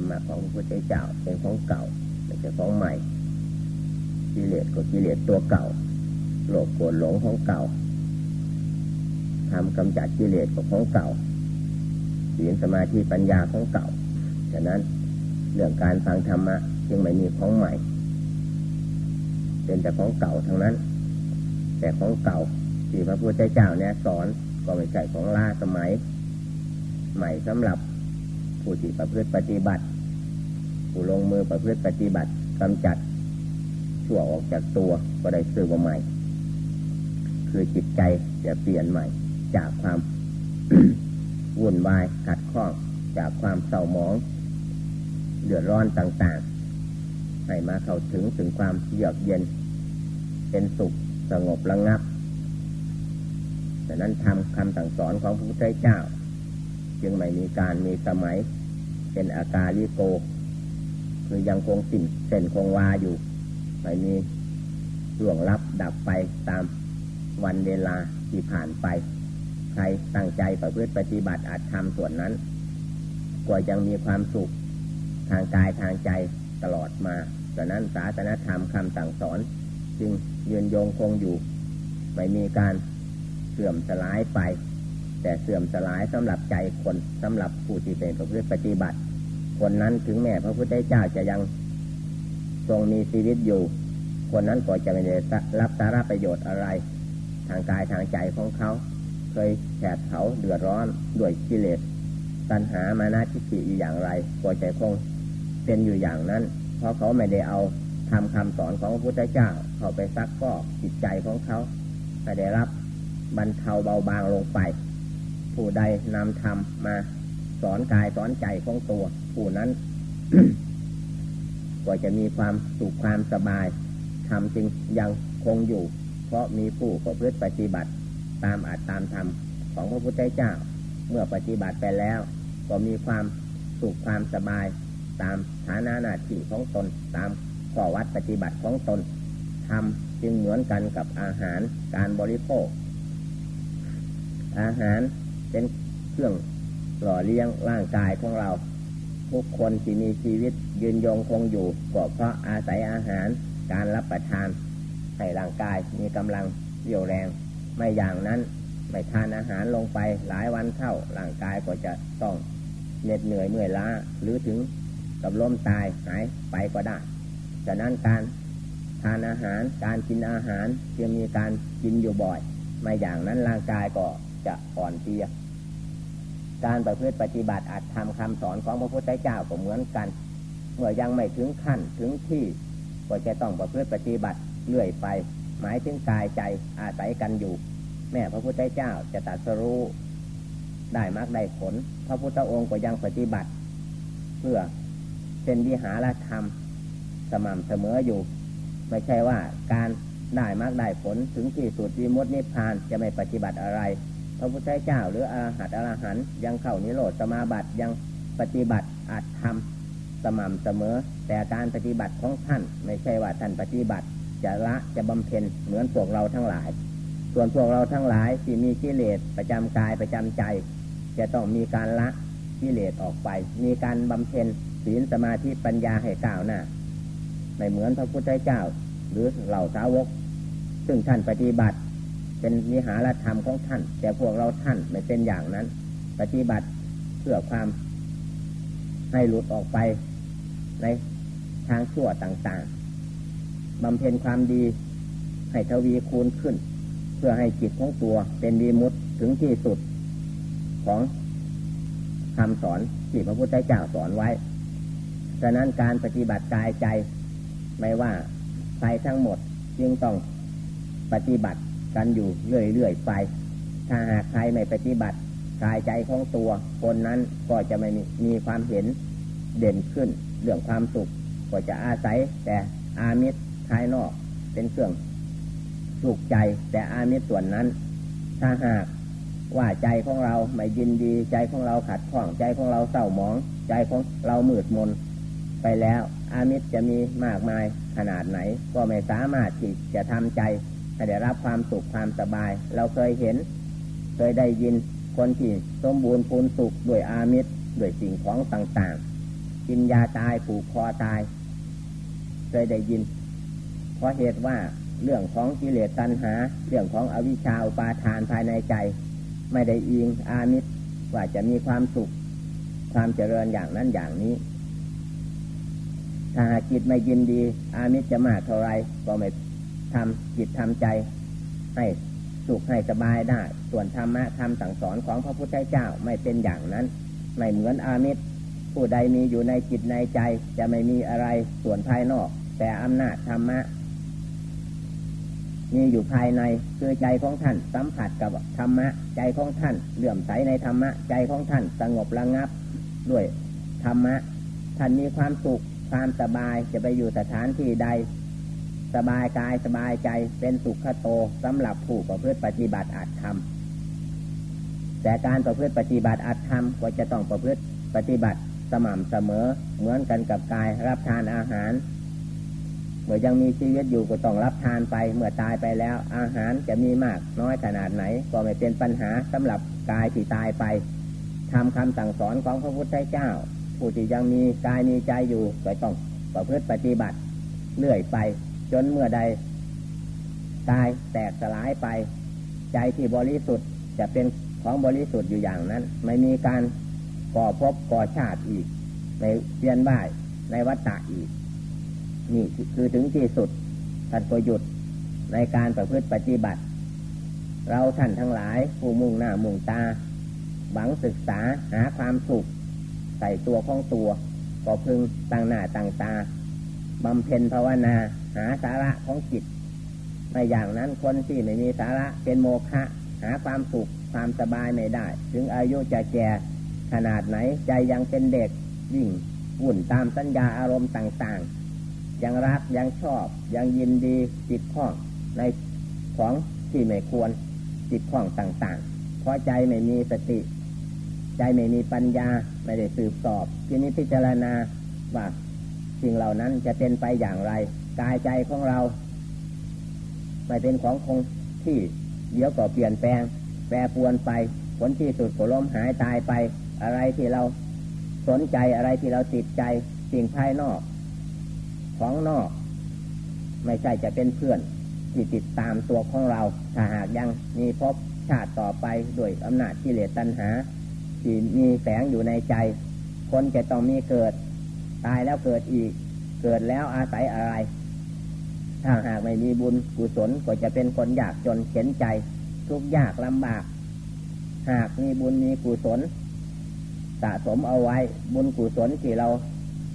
รมะของพระพุทธเจ้าเป็นของเก่าไม่ใช่ของใหม่กิเลสก็กิเลสตัวเก่าโลภโกรธหลงของเก่าทำกำจัดกิเลสของเก่าศีลสมาธิปัญญาของเก่าฉะนั้นเรื่องการฟังธรรมะจึงไม่มีของใหม่ เป็นแต่ของเก่าทั้งนั้น แต่ของเก่าที่พระพุทธเจ้าเนี่ยสอนก็ไม่ใช่ของล้าสมัย ใหม่สำหรับผู้ที่ประพฤติปฏิบัติ ผู้ลงมือประพฤติปฏิบัติกำจัดชั่วออกจากตัวก็ได้สื่อว่าใหม่ คือจิตใจจะเปลี่ยนใหม่ จากความวุ่นวายขัดข้องจากความเศร้าหมอง เดือดร้อนต่างๆ ให้มาเข้าถึงถึงความเยือกเย็น เป็นสุขสงบระงับแต่นั้นทำคำสั่งสอนของพระพุทธเจ้า จึงไม่มีการมีสมัย เป็นอาการลิโก คือยังคงสิ่งเส้นคงวาอยู่ไม่มีหลวงลับดับไปตามวันเวลาที่ผ่านไป ใครตั้งใจประพฤติปฏิบัติอาจทำส่วนนั้นก็ยังมีความสุขทางกายทางใจตลอดมาดังนั้นศาสนธรรมคำสั่งสอน จึงยืนยงคงอยู่ ไม่มีการเสื่อมสลายไป แต่เสื่อมสลายสำหรับใจคนสำหรับผู้ที่เป็นประพฤติปฏิบัติ คนนั้นถึงแม้พระพุทธเจ้าจะยังทรงมีชีวิตอยู่ คนนั้นก็จะไม่ได้รับสาระประโยชน์อะไร ทางกายทางใจของเขา เคยแผดเขาเดือดร้อนด้วยกิเลสตัณหามานาทิฏฐิอยู่อย่างไรก็จะคงเป็นอยู่อย่างนั้น เพราะเขาไม่ได้เอาทำคำสอนของพระพุทธเจ้าเขาไปซักก็จิตใจของเขาไม่ได้รับบรรเทาเบาบางลงไป ผู้ใดนำธรรมมาสอนกายสอนใจของตัว ผู้นั้น ก็จะมีความสุขความสบายธรรมจึงยังคงอยู่ เพราะมีผู้ประพฤติปฏิบัติ ตามอาจตามธรรมของพระพุทธเจ้า เมื่อปฏิบัติไปแล้ว ก็มีความสุขความสบาย ตามฐานะหน้าที่ของตนตามข้อวัดปฏิบัติของตนทำจึงเหมือนกันกับอาหารการบริโภค อาหารเป็นเครื่องหล่อเลี้ยงร่างกายของเรา ทุกคนที่มีชีวิตยืนยงคงอยู่ก็เพราะอาศัยอาหารการรับประทาน ให้ร่างกายมีกำลังเรี่ยวแรง ไม่อย่างนั้นไม่ทานอาหารลงไปหลายวันเข้าร่างกายก็จะต้องเหน็ดเหนื่อยเมื่อยล้าหรือถึงกับล้มตายหายไปก็ได้ฉะนั้นการทานอาหารการกินอาหารจึงมีการกินอยู่บ่อย ไม่อย่างนั้นร่างกายก็จะอ่อนเพลีย การประพฤติปฏิบัติอาจทำคำสอนของพระพุทธเจ้าก็เหมือนกัน เมื่อยังไม่ถึงขั้นถึงที่ ก็จะต้องประพฤติปฏิบัติเรื่อยไป หมายถึงกายใจอาศัยกันอยู่ แม่พระพุทธเจ้าจะตัดสรู้ได้มากได้ผล พระพุทธองค์ก็ยังปฏิบัติ เพื่อเป็นวิหารธรรม สม่ำเสมออยู่ ไม่ใช่ว่าการได้มากได้ผลถึงที่สุดวิมุตตินิพพานจะไม่ปฏิบัติอะไร พระพุทธเจ้าหรืออาหัตอรหันยังเข้านิโรธสมาบัติยังปฏิบัติอาจทำสม่ำเสมอ แต่การปฏิบัติของท่าน ไม่ใช่ว่าท่านปฏิบัติ จะละจะบำเพ็ญเหมือนพวกเราทั้งหลาย ส่วนพวกเราทั้งหลายที่มีกิเลสประจำกายประจำใจ จะต้องมีการละกิเลสออกไป มีการบำเพ็ญศีลสมาธิปัญญาให้ก้าวหน้าไม่เหมือนพระพุทธเจ้า หรือเหล่าสาวก ซึ่งท่านปฏิบัติ เป็นวิหารธรรมของท่าน แต่พวกเราท่านไม่เป็นอย่างนั้น ปฏิบัติเพื่อความให้หลุดออกไปในทางชั่วต่างๆบำเพ็ญความดีให้ทวีคูณขึ้น เพื่อให้จิตของตัวเป็นดีมุดถึงที่สุดของคำสอนที่พระพุทธเจ้าสอนไว้ฉะนั้นการปฏิบัติกายใจ ไม่ว่าใครทั้งหมดจึงต้องปฏิบัติ กันอยู่เรื่อยๆไป ถ้าหากใครไม่ปฏิบัติกายใจของตัว คนนั้นก็จะไม่มีความเห็นเด่นขึ้น เรื่องความสุข ก็จะอาศัยแต่อามิตรภายนอกเป็นเครื่องสุขใจ แต่อามิตรส่วนนั้น ถ้าหากว่าใจของเราไม่ยินดีใจของเราขัดข้องใจของเราเศร้าหมอง ใจของเรามืดมน ไปแล้ว อามิตรจะมีมากมายขนาดไหน ก็ไม่สามารถที่จะทำใจ ให้ได้รับความสุขความสบาย เราเคยเห็น เคยได้ยินคนที่สมบูรณ์พูนสุขด้วยอามิตรด้วยสิ่งของต่างๆ กินยาตายผูกคอตาย เคยได้ยิน เพราะเหตุว่าเรื่องของกิเลสตัณหา เรื่องของอวิชชาอุปาทานภายในใจ ไม่ได้อิงอามิตรว่าจะมีความสุข ความเจริญอย่างนั้นอย่างนี้ ถ้าหากจิตไม่ยินดี อามิตรจะมากเท่าไรก็ไม่ ทำจิตทำใจให้สุขให้สบายได้ ส่วนธรรมะธรรมสั่งสอนของพระพุทธเจ้าไม่เป็นอย่างนั้น ไม่เหมือนอามิตร ผู้ใดมีอยู่ในจิตในใจ จะไม่มีอะไรส่วนภายนอก แต่อำนาจธรรมะ มีอยู่ภายในคือใจของท่านสัมผัสกับธรรมะ ใจของท่านเหลื่อมใสในธรรมะ ใจของท่านสงบระงับ ด้วยธรรมะท่านมีความสุขความสบายจะไปอยู่สถานที่ใด สบายกายสบายใจเป็นสุขโตสำหรับผู้ประพฤติปฏิบัติอาจทำแต่การประพฤติปฏิบัติอาจทำก็จะต้องประพฤติปฏิบัติสม่ำเสมอเหมือนกันกับกายรับทานอาหาร เมื่อยังมีชีวิตอยู่ก็ต้องรับทานไป เมื่อตายไปแล้ว อาหารจะมีมากน้อยขนาดไหน ก็ไม่เป็นปัญหาสำหรับกายที่ตายไปทำคำสั่งสอนของพระพุทธเจ้า ผู้ที่ยังมีกายมีใจอยู่ก็ต้องประพฤติปฏิบัติเรื่อยไป จนเมื่อใดกายแตกสลายไป ใจที่บริสุทธิ์จะเป็นของบริสุทธิ์อยู่อย่างนั้น ไม่มีการก่อภพก่อชาติอีก ในเวียนว่ายในวัฏฏะอีก นี่คือถึงที่สุดท่านก็หยุดในการประพฤติปฏิบัติ เราท่านทั้งหลายผู้มุ่งหน้ามุ่งตา หวังศึกษาหาความสุขใส่ตัวของตัว ก็พึงตั้งหน้าตั้งตาบำเพ็ญภาวนา หาสาระของจิตในอย่างนั้นคนที่ไม่มีสาระเป็นโมฆะหาความสุขความสบายไม่ได้ ถึงอายุจะแก่ขนาดไหนใจยังเป็นเด็กยิ่งวุ่นตามสัญญาอารมณ์ต่างๆ ยังรักยังชอบ ยังยินดีจิตข้องในของที่ไม่ควรจิตข้องต่างๆ เพราะใจไม่มีสติ ใจไม่มีปัญญาไม่ได้สืบสอบ ทีนี้พิจารณาว่าสิ่งเหล่านั้นจะเป็นไปอย่างไร กายใจของเรา ไม่เป็นของคงที่เดี๋ยวก็เปลี่ยนแปลง แปรปวนไป ผลที่สุดก็ล้มหายตายไป อะไรที่เราสนใจอะไรที่เราติดใจ สิ่งภายนอก ของนอก ไม่ใช่จะเป็นเพื่อนที่ติดตามตัวของเรา ถ้าหากยังมีพบชาติต่อไปด้วยอำนาจกิเหลสตัณหา ที่มีแฝงอยู่ในใจ คนจะต้องมีเกิด ตายแล้วเกิดอีก เกิดแล้วอาศัยอะไร ถ้าหากไม่มีบุญกุศลก็จะเป็นคนยากจนเข็นใจ ทุกยากลำบาก หากมีบุญมีกุศลสะสมเอาไว้บุญกุศลที่เรา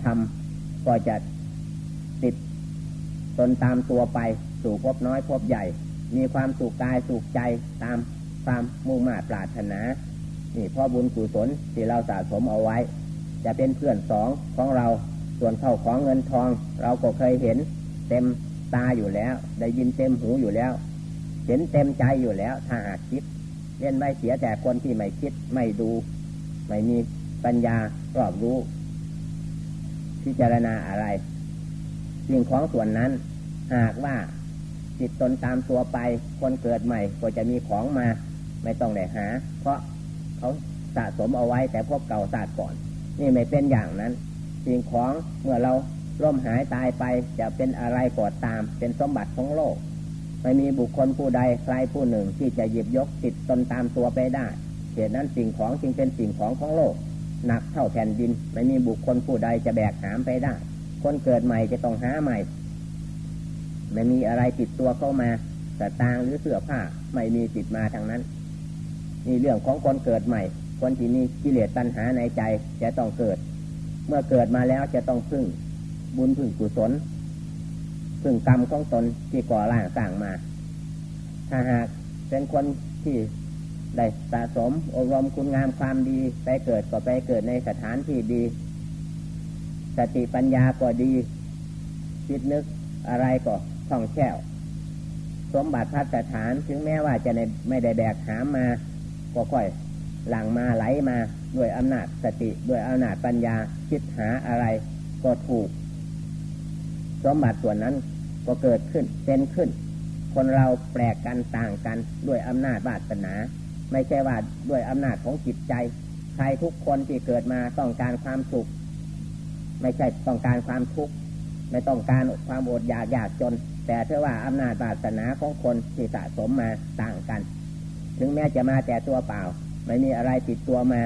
ทำก็จะติดตนตามตัวไป สู่พบน้อยพบใหญ่ มีความสุขกายสุขใจตามความมุ่งมา่ปรารถนา นี่พ่อบุญกุศลที่เราสะสมเอาไว้ จะเป็นเพื่อนสองของเราส่วนเข้าของเงินทอง เราก็เคยเห็น เต็ม ตาอยู่แล้ว ได้ยินเต็มหูอยู่แล้ว เห็นเต็มใจอยู่แล้ว ถ้าหากคิด เล่นไม่เสียแต่คนที่ไม่คิดไม่ดู ไม่มีปัญญารอบรู้ พิจารณาอะไรสิ่งของส่วนนั้น หากว่าจิตตนตามตัวไป คนเกิดใหม่ก็จะมีของมา ไม่ต้องได้หา เพราะเขาสะสมเอาไว้แต่พวกเก่าศาสตร์ก่อน นี่ไม่เป็นอย่างนั้น สิ่งของเมื่อเรา ล่มหายตายไปจะเป็นอะไรก็ตาม เป็นสมบัติของโลก ไม่มีบุคคลผู้ใดใครผู้หนึ่งที่จะหยิบยกติดตนตามตัวไปได้เหตุนั้นสิ่งของจึงเป็นสิ่งของของโลก หนักเท่าแผ่นดิน ไม่มีบุคคลผู้ใดจะแบกหามไปได้ คนเกิดใหม่จะต้องหาใหม่ ไม่มีอะไรติดตัวเข้ามาแต่ตางหรือเสื้อผ้าไม่มีติดมาทางนั้นนี่เรื่องของคนเกิดใหม่ คนที่มีกิเลสตัณหาในใจจะต้องเกิด เมื่อเกิดมาแล้วจะต้องพึ่ง บุญพึ่งกุศลพึ่งกรรมของตนที่ก่อร่างสร้างมา ถ้าหากเป็นคนที่ได้สะสมอบรมคุณงามความดีไปเกิดก็ไปเกิดในสถานที่ดี สติปัญญาก็ดี คิดนึกอะไรก็ท่องแช่วสมบัติพัฒฐานถึงแม้ว่าจะไม่ได้แบกหามมา ก็ค่อยหลังมาไหลมาด้วยอำนาจสติด้วยอำนาจปัญญาคิดหาอะไรก็ถูก สมบัติส่วนนั้นก็เกิดขึ้นเป็นขึ้น คนเราแปลกกันต่างกันด้วยอำนาจบาสนา ไม่ใช่ว่าด้วยอำนาจของจิตใจ ใครทุกคนที่เกิดมาต้องการความสุข ไม่ใช่ต้องการความทุกข์ไม่ต้องการความอดอยากอยากจน แต่เท่าว่าอำนาจบาสนาของคนที่สะสมมาต่างกัน ถึงแม้จะมาแต่ตัวเปล่า ไม่มีอะไรติดตัวมา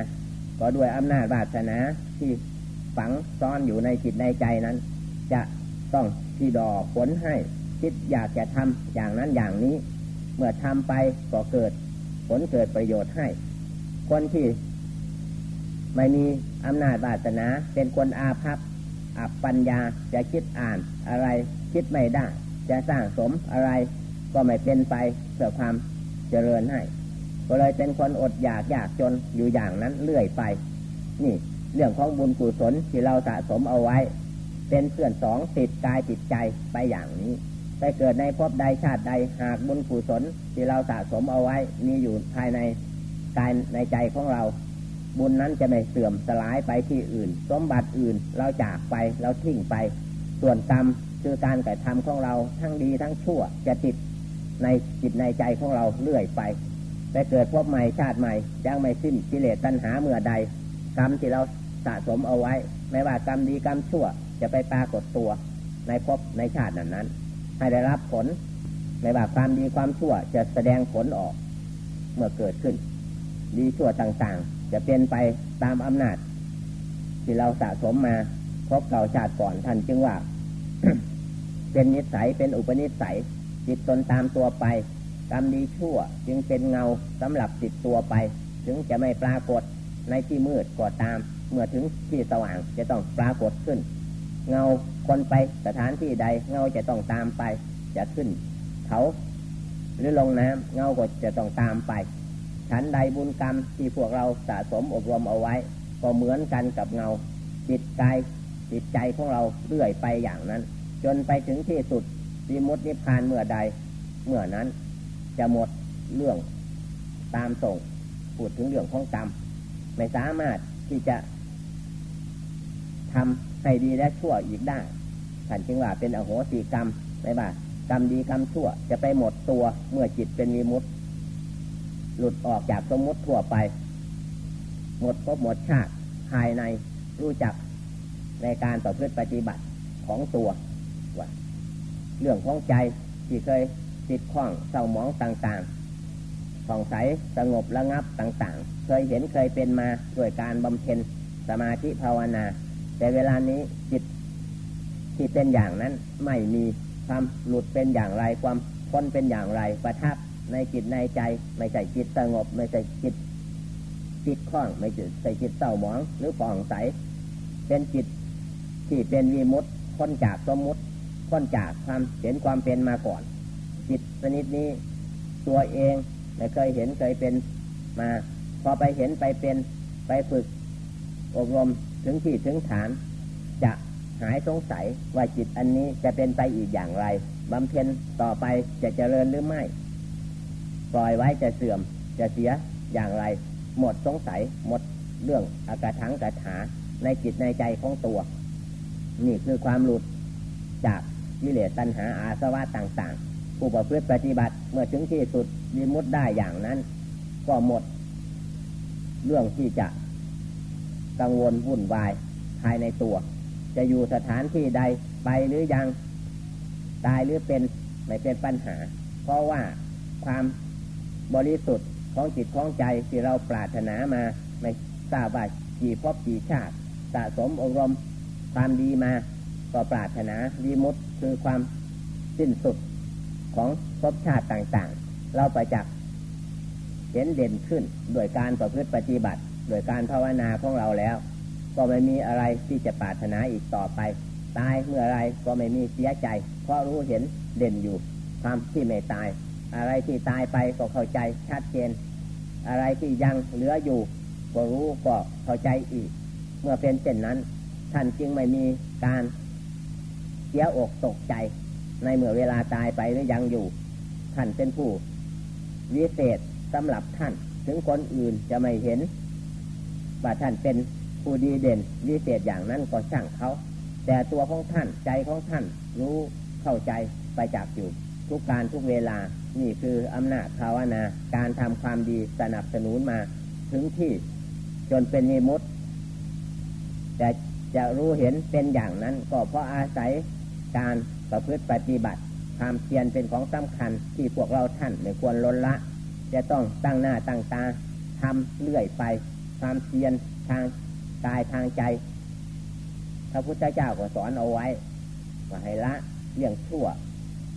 ก็ด้วยอำนาจบาสนาที่ฝังซ่อนอยู่ในจิตในใจนั้น จะ ต้องที่ดอผลให้คิดอยากจะทำอย่างนั้นอย่างนี้ เมื่อทำไปก็เกิด ผลเกิดประโยชน์ให้ คนที่ไม่มีอำนาจบาสนา เป็นคนอาภัพอับปัญญาจะคิดอ่านอะไร คิดไม่ได้ จะสร้างสมอะไรก็ไม่เป็นไปเพื่อความเจริญให้ก็เลยเป็นคนอดอยากอยากจนอยู่อย่างนั้นเรื่อยไป นี่ เรื่องของบุญกุศลที่เราสะสมเอาไว้ เป็นเพื่อนสองติดกายติดใจไปอย่างนี้ ไปเกิดในภพใดชาติใดหากบุญกุศลที่เราสะสมเอาไว้มีอยู่ภายในกายในใจของเรา บุญนั้นจะไม่เสื่อมสลายไปที่อื่น สมบัติอื่นเราจากไปเราทิ้งไป ส่วนกรรมคือการกระทำของเราทั้งดีทั้งชั่วจะติดในจิตในใจของเราเรื่อยไปไปเกิดพบใหม่ชาติใหม่ยังไม่สิ้นกิเลสตัณหาเมื่อใดกรรมที่เราสะสมเอาไว้ ไม่ว่ากรรมดีกรรมชั่วจะไปปรากฏตัวในภพในชาตินั้นนั้น ให้ได้รับผลไม่ว่าความดีความชั่วจะแสดงผลออกเมื่อเกิดขึ้น ดีชั่วต่างๆ จะเป็นไปตามอำนาจ ที่เราสะสมมาพบเก่าชาติก่อนท่านจึงว่า เป็นนิสัยเป็นอุปนิสัยจิตตนตามตัวไปกรรมดีชั่วจึงเป็นเงาสำหรับติดตัวไป ถึงจะไม่ปรากฏในที่มืดก็ตาม เมื่อถึงที่สว่างจะต้องปรากฏขึ้น เงาคนไปสถานที่ใด เงาจะต้องตามไป จะขึ้นเขาหรือลงน้ำเงาก็จะต้องตามไปฉันใดบุญกรรมที่พวกเราสะสมอบรมเอาไว้ ก็เหมือนกันกับเงา จิตกายจิตใจของเราเรื่อยไปอย่างนั้น จนไปถึงที่สุดวิมุตตินิพพานเมื่อใด เมื่อนั้น จะหมดเรื่องตามส่งพูดถึงเรื่องของกรรม ไม่สามารถที่จะ ทำให้ดีและชั่วอีกได้ท่านจึงว่าเป็นอโหสิกรรมไม่ว่ากรรมดีกรรมชั่วจะไปหมดตัวเมื่อจิตเป็นวิมุตหลุดออกจากสมมติทั่วไป หมดพบหมดชาติภายในรู้จักในการต่อพฤติปฏิบัติของตัวว่าเรื่องของใจที่เคยติดข้องเศร้าหมองต่างๆผ่องใสสงบระงับต่างๆ เคยเห็นเคยเป็นมาด้วยการบำเพ็ญสมาธิภาวนา แต่เวลานี้จิตที่เป็นอย่างนั้นไม่มีความหลุดเป็นอย่างไรความพ้นเป็นอย่างไรประทับในจิตในใจ ไม่ใช่จิตสงบ ไม่ใช่จิตจิตคล้อง ไม่ใช่จิตเศร้าหมอง หรือปองใส เป็นจิตที่เป็นวีมุตพ้นจากสมมุติพ้นจากความเห็นความเป็นมาก่อน จิตชนิดนี้ตัวเองไม่เคยเห็นเคยเป็นมา พอไปเห็นไปเป็นไปฝึกอบรม ถึงที่ถึงฐาน จะหายสงสัยว่าจิตอันนี้จะเป็นไปอีกอย่างไรบำเพ็ญต่อไปจะเจริญหรือไม่ ปล่อยไว้จะเสื่อมจะเสียอย่างไร หมดสงสัยหมดเรื่องอากาถังกาถาในจิตในใจของตัว นี่คือความหลุดจากวิเลตัณหาอาสวะต่างๆผู้ประพฤติปฏิบัติเมื่อถึงที่สุดมีมุดได้อย่างนั้น ก็หมด เรื่องที่จะ กังวลวุ่นวาย ภายในตัว จะอยู่สถานที่ใดไปหรือยัง ตายหรือเป็นไม่เป็นปัญหา เพราะว่าความบริสุทธิ์ของจิตของใจที่เราปรารถนามาไม่ทราบว่ากี่พบกี่ชาติสะสมอบรมความดีมาก็ปรารถนาดีมุดคือความสิ้นสุดของภพชาติต่างๆ เราประจักษ์เห็นเด่นขึ้นโดยการประพฤติปฏิบัติ โดยการภาวนาของเราแล้ว ก็ไม่มีอะไรที่จะปรารถนาอีกต่อไป ตายเมื่อไรก็ไม่มีเสียใจ เพราะรู้เห็นเด่นอยู่ ความที่ไม่ตาย อะไรที่ตายไปก็เข้าใจชัดเจน อะไรที่ยังเหลืออยู่ ก็รู้ก็เข้าใจอีก เมื่อเป็นเช่นนั้น ท่านจึงไม่มีการเสียอกตกใจ ในเมื่อเวลาตายไปหรือยังอยู่ ท่านเป็นผู้วิเศษสำหรับท่าน ถึงคนอื่นจะไม่เห็น ว่าท่านเป็นผู้ดีเด่นวิเศษอย่างนั้นก็ช่างเขา แต่ตัวของท่านใจของท่านรู้เข้าใจไปจากอยู่ทุกการทุกเวลา นี่คืออำนาจภาวนา การทำความดีสนับสนุนมา ถึงที่จนเป็นนิมุตแต่จะรู้เห็นเป็นอย่างนั้น ก็เพราะอาศัยการประพฤติปฏิบัติ ความเพียรเป็นของสำคัญที่พวกเราท่านไม่ควรลดละ จะต้องตั้งหน้าตั้งตาทำเรื่อยไป ความเพียรทางกายทางใจ พระพุทธเจ้าก็สอนเอาไว้ว่าให้ละเลี่ยงชั่ว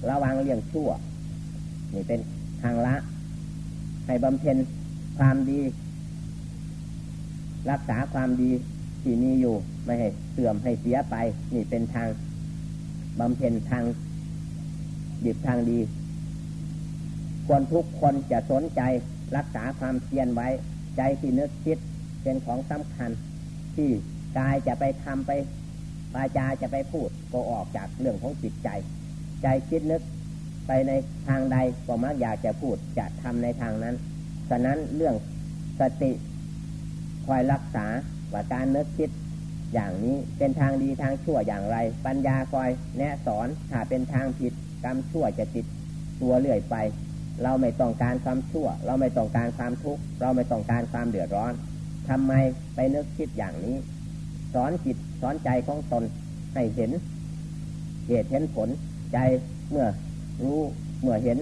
ระวังเลี่ยงชั่ว นี่เป็นทางละ ให้บำเพ็ญความดี รักษาความดีที่มีอยู่ ไม่ให้เสื่อมให้เสียไป นี่เป็นทางบำเพ็ญทางดีทางดีควรทุกคนจะสนใจรักษาความเพียรไว้ ใจที่นึกคิด เป็นของสำคัญ ที่กายจะไปทำไปวาจาจะไปพูดก็ออกจากเรื่องของจิตใจ ใจคิดนึกไปในทางใดก็มักอยากจะพูดจะทำในทางนั้น ฉะนั้นเรื่องสติคอยรักษาว่าการนึกคิดอย่างนี้เป็นทางดีทางชั่วอย่างไร ปัญญาคอยแนะสอนถ้าเป็นทางผิดกรรมชั่วจะติดตัวเรื่อยไป เราไม่ต้องการความชั่ว เราไม่ต้องการความทุกข์เราไม่ต้องการความเดือดร้อน ทำไมไปนึกคิดอย่างนี้ สอนจิตสอนใจของตนให้เห็นเหตุเห็นผลใจเมื่อรู้เมื่อเห็น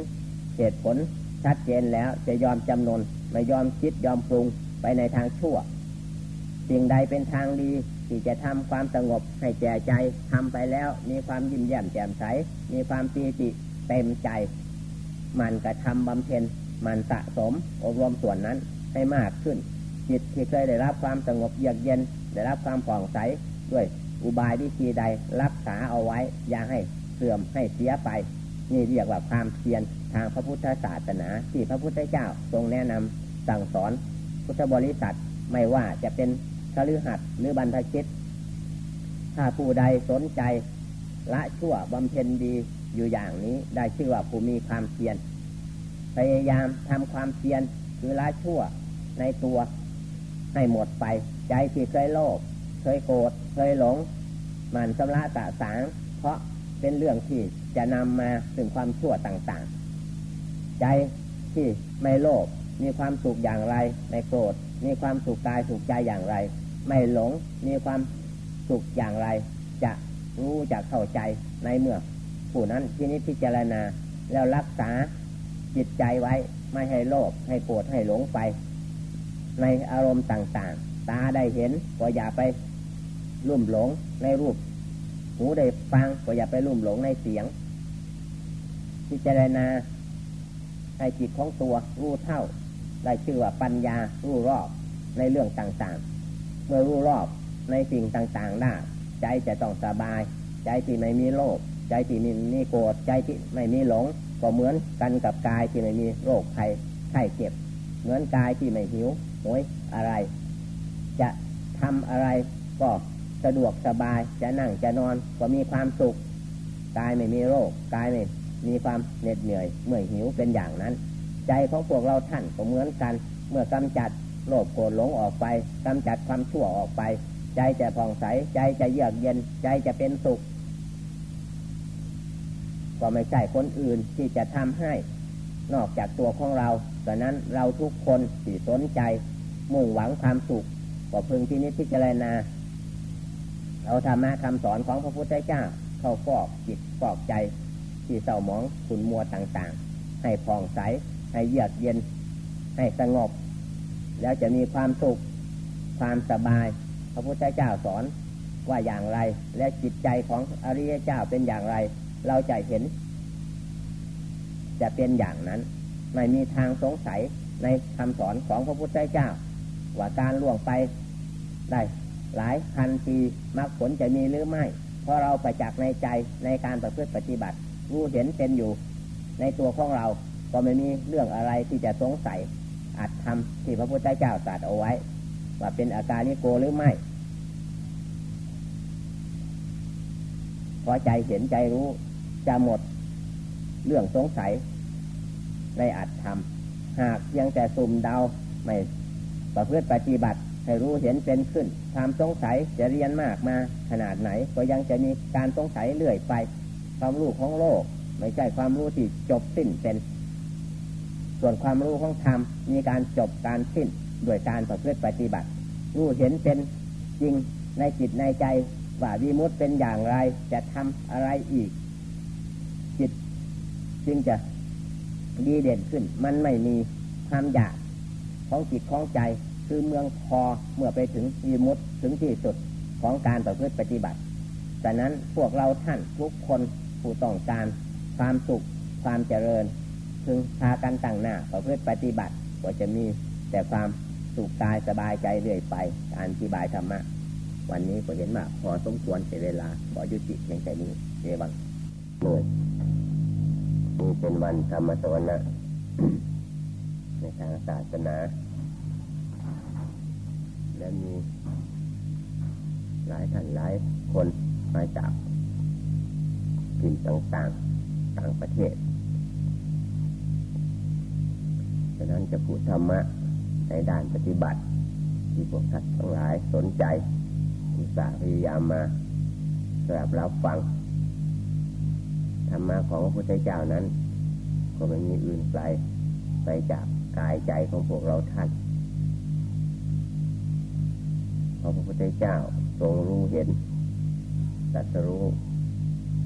เหตุผลชัดเจนแล้วจะยอมจำนนไม่ยอมคิดยอมปรุงไปในทางชั่ว สิ่งใดเป็นทางดีที่จะทำความสงบให้แก่ใจทำไปแล้วมีความยิ้มแย้มแจ่มใส มีความปีติเต็มใจ มันกระทำบำเพ็ญมันสะสมอบรมส่วนนั้นให้มากขึ้น จิตที่เคยได้รับความสงบเยือกเย็น ได้รับความผ่องใสด้วยอุบายวิธีใดรักษาเอาไว้ อย่าให้เสื่อมให้เสียไป นี่เรียกว่าความเพียรทางพระพุทธศาสนา ที่พระพุทธเจ้าทรงแนะนำสั่งสอนพุทธบริษัทไม่ว่าจะเป็นคฤหัสถ์หรือบรรพชิต ถ้าผู้ใดสนใจละชั่วบำเพ็ญดีอยู่อย่างนี้ได้ชื่อว่าผู้มีความเพียรพยายามทำความเพียรคือละชั่วในตัว ให้หมดไป ใจที่เคยโลภเคยโกรธเคยหลง มันสำระตะสาง เพราะเป็นเรื่องที่จะนำมาถึงความชั่วต่างๆ ใจที่ไม่โลภมีความสุขอย่างไร ไม่โกรธมีความสุขกายสุขใจอย่างไร ไม่หลงมีความสุขอย่างไร จะรู้จะเข้าใจในเมื่อ ผู้นั้นที่นี้พิจารณาแล้วรักษาจิตใจไว้ไม่ให้โลภให้โกรธให้หลงไป ในอารมณ์ต่างๆ ตาได้เห็นก็อย่าไปลุ่มหลงในรูป หูได้ฟังก็อย่าไปลุ่มหลงในเสียง พิจารณาให้จิตของตัวรู้เท่า ได้ชื่อว่าปัญญารู้รอบในเรื่องต่างๆ เมื่อรู้รอบในสิ่งต่างๆได้ใจจะต้องสบาย ใจที่ไม่มีโรคใจที่มีมีโกรธใจที่ไม่มีหลง ก็เหมือนกันกับกายที่ไม่มีโรคภัยไข้เจ็บ เหมือนกายที่ไม่หิว โหยอะไร จะทำอะไรก็สะดวกสบายจะนั่งจะนอนก็มีความสุขกายไม่มีโรคกายไม่มีความเหน็ดเหนื่อย เมื่อยหิวเป็นอย่างนั้น ใจของพวกเราท่านก็เหมือนกัน เมื่อกำจัดโลภโกรธหลงออกไปกำจัดความชั่วออกไป ใจจะผ่องใส ใจจะเยือกเย็น ใจจะเป็นสุข ก็ไม่ใช่คนอื่นที่จะทำให้ นอกจากตัวของเราดังนั้นเราทุกคนที่สนใจ มุ่งหวังความสุขก็พึงที่นิพพิจารณาเราธรรมะคำสอนของพระพุทธเจ้า เข้าฟอกจิตฟอกใจ ที่เศร้าหมองขุนมัวต่างๆ ให้ผ่องใส ให้เยือกเย็น ให้สงบ แล้วจะมีความสุข ความสบาย พระพุทธเจ้าสอนว่าอย่างไร และจิตใจของอริยเจ้าเป็นอย่างไร เราจะเห็น จะเป็นอย่างนั้น ไม่มีทางสงสัยในคำสอนของพระพุทธเจ้า ว่าการล่วงไปได้หลายพันปีมรรคผลจะมีหรือไม่ เพราะเราไปจากในใจในการประพฤติปฏิบัติ รู้เห็นเป็นอยู่ ในตัวของเราก็ไม่มีเรื่องอะไรที่จะสงสัยอาจทำที่พระพุทธเจ้าตรัสเอาไว้ ว่าเป็นอาการนิโกหรือไม่พอใจเห็นใจรู้จะหมดเรื่องสงสัยในอัตธรรมหากยังแต่สุ่มเดาไม่ ประพฤติปฏิบัติให้รู้เห็นเป็นขึ้นความสงสัยจะเรียนมากมาขนาดไหน ก็ยังจะมีการสงสัยเรื่อยไป ความรู้ของโลก ไม่ใช่ความรู้ที่จบสิ้นเป็น ส่วนความรู้ของธรรมมีการจบการสิ้นโดยการประพฤติปฏิบัติ รู้เห็นเป็นจริงในจิตในใจว่าวิมุตเป็นอย่างไรจะทำอะไรอีก จิตจึงจะดีเด่นขึ้น มันไม่มีความอยาก ของจิตของใจ คือเมืองพอเมื่อไปถึงวิมุตถึงที่สุดของการต่อพืชปฏิบัติดังนั้นพวกเราท่านทุกคนผู้ต้องการความสุขความเจริญพึงพากันตั้งหน้าต่อพืชปฏิบัติก็จะมีแต่ความสุขกายสบายใจเรื่อยไปการอธิบายธรรมะวันนี้ก็เห็นว่าพอสมควรเสียเวลาขอยุติเพียงแค่นี้เดวังเลยนี่เป็นวันธรรมสวนะ ในทางศาสนา และมีหลายท่านหลายคนมาจากถิ่นต่างๆ ต่างประเทศฉะนั้นจะพูดธรรมะในด้านปฏิบัติ ที่พวกท่านทั้งหลายสนใจอุตส่าห์พยายามมาสำหรับรับฟังธรรมะของพระพุทธเจ้านั้น ก็ไม่มีอื่นไกลไปจาก กายใจของพวกเราท่านพระพุทธเจ้าทรงรู้เห็นตัสรู้